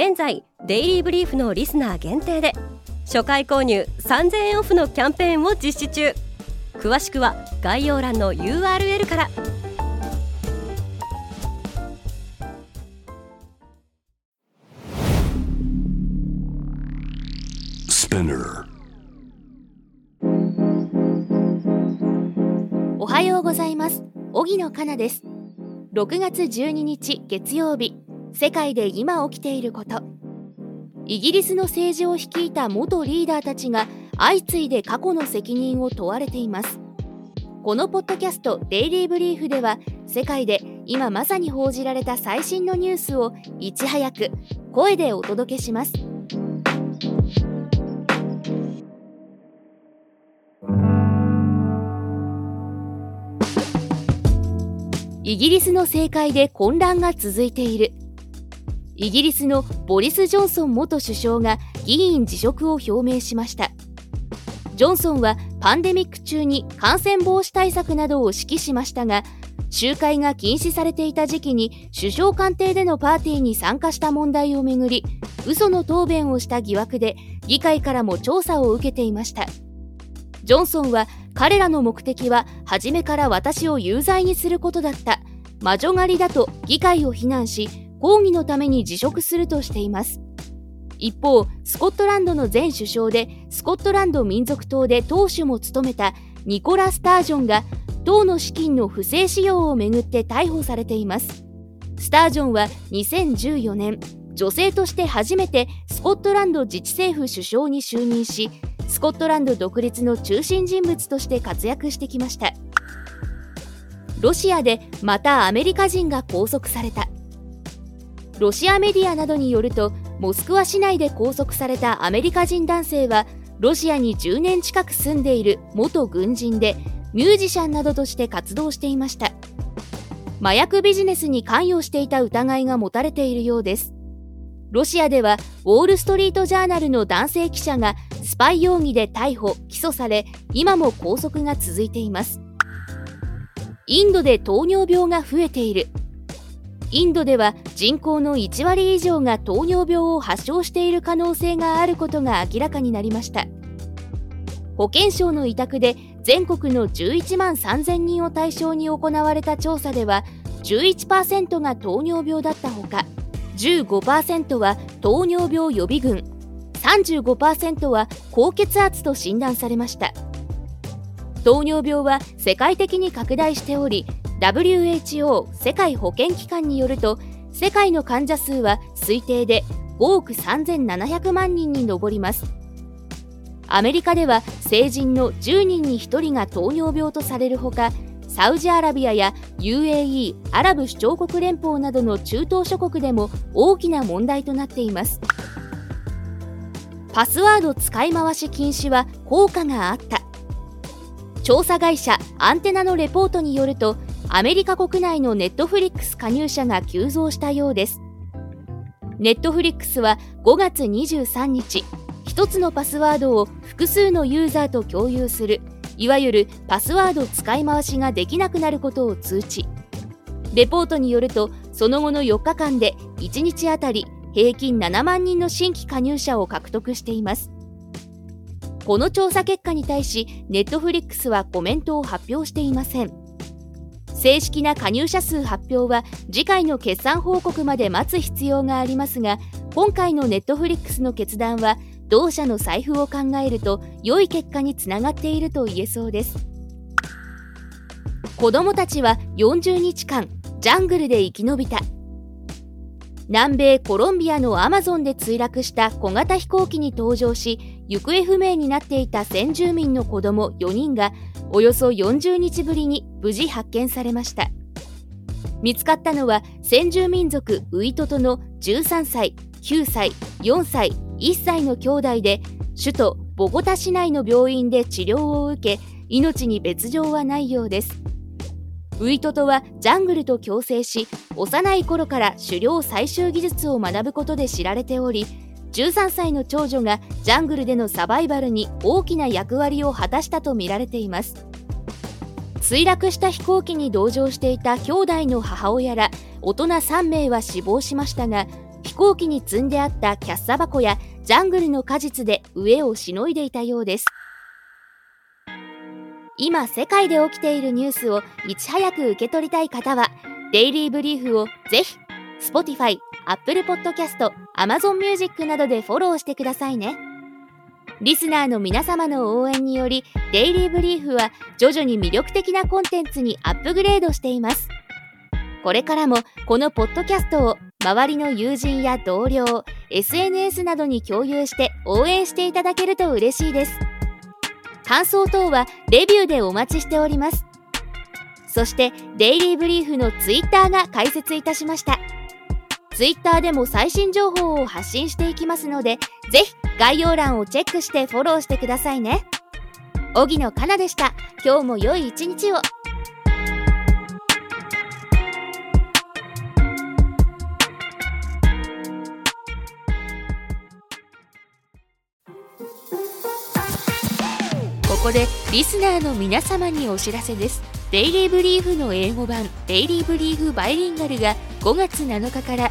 現在デイリーブリーフのリスナー限定で初回購入3000円オフのキャンペーンを実施中。詳しくは概要欄の URL から。おはようございます。荻野かなです。6月12日月曜日世界で今起きていること。イギリスの政治を率いた元リーダーたちが相次いで過去の責任を問われています。このポッドキャスト「デイリー・ブリーフ」では世界で今まさに報じられた最新のニュースをいち早く声でお届けします。イギリスの政界で混乱が続いている。イギリスのボリス・ジョンソン元首相が議員辞職を表明しました。ジョンソンはパンデミック中に感染防止対策などを指揮しましたが集会が禁止されていた時期に首相官邸でのパーティーに参加した問題をめぐり嘘の答弁をした疑惑で議会からも調査を受けていました。ジョンソンは彼らの目的は初めから私を有罪にすることだった。魔女狩りだと議会を非難し抗議のために辞職するとしています。一方スコットランドの前首相でスコットランド民族党で党首も務めたニコラ・スタージョンが党の資金の不正使用をめぐって逮捕されています。スタージョンは2014年女性として初めてスコットランド自治政府首相に就任しスコットランド独立の中心人物として活躍してきました。ロシアでまたアメリカ人が拘束された。ロシアメディアなどによるとモスクワ市内で拘束されたアメリカ人男性はロシアに10年近く住んでいる元軍人でミュージシャンなどとして活動していました。麻薬ビジネスに関与していた疑いが持たれているようです。ロシアではウォール・ストリート・ジャーナルの男性記者がスパイ容疑で逮捕・起訴され今も拘束が続いています。インドで糖尿病が増えている。インドでは人口の1割以上が糖尿病を発症している可能性があることが明らかになりました。保健省の委託で全国の11万3000人を対象に行われた調査では11%が糖尿病だったほか15%は糖尿病予備軍35%は高血圧と診断されました。糖尿病は世界的に拡大しており WHO 世界保健機関によると世界の患者数は推定で5億3700万人に上ります。アメリカでは成人の10人に1人が糖尿病とされるほかサウジアラビアや UAE アラブ首長国連邦などの中東諸国でも大きな問題となっています。パスワード使い回し禁止は効果があった。調査会社アンテナのレポートによるとアメリカ国内のネットフリックス加入者が急増したようです。ネットフリックスは5月23日1つのパスワードを複数のユーザーと共有するいわゆるパスワード使い回しができなくなることを通知。レポートによるとその後の4日間で1日あたり平均7万人の新規加入者を獲得しています。この調査結果に対しネットフリックスはコメントを発表していません。正式な加入者数発表は次回の決算報告まで待つ必要がありますが今回のネットフリックスの決断は同社の財布を考えると良い結果につながっていると言えそうです。子供たちは40日間ジャングルで生き延びた。南米コロンビアのアマゾンで墜落した小型飛行機に搭乗し行方不明になっていた先住民の子供4人がおよそ40日ぶりに無事発見されました。見つかったのは先住民族ウイトトの13歳9歳4歳1歳の兄弟で首都ボゴタ市内の病院で治療を受け命に別状はないようです。ウイトトはジャングルと共生し幼い頃から狩猟採集技術を学ぶことで知られており13歳の長女がジャングルでのサバイバルに大きな役割を果たしたとみられています。墜落した飛行機に同乗していた兄弟の母親ら大人3名は死亡しましたが飛行機に積んであったキャッサバコやジャングルの果実で上をしのいでいたようです。今世界で起きているニュースをいち早く受け取りたい方はデイリーブリーフをぜひ Spotify、Apple Podcast、Amazon Music などでフォローしてくださいね。リスナーの皆様の応援によりデイリーブリーフは徐々に魅力的なコンテンツにアップグレードしています。これからもこのポッドキャストを周りの友人や同僚 SNS などに共有して応援していただけると嬉しいです。感想等はレビューでお待ちしております。そしてデイリーブリーフのツイッターが開設いたしました。ツイッターでも最新情報を発信していきますのでぜひ概要欄をチェックしてフォローしてくださいね。荻野かなでした。今日も良い一日を。ここでリスナーの皆様にお知らせです。デイリーブリーフの英語版デイリーブリーフバイリンガルが5月7日から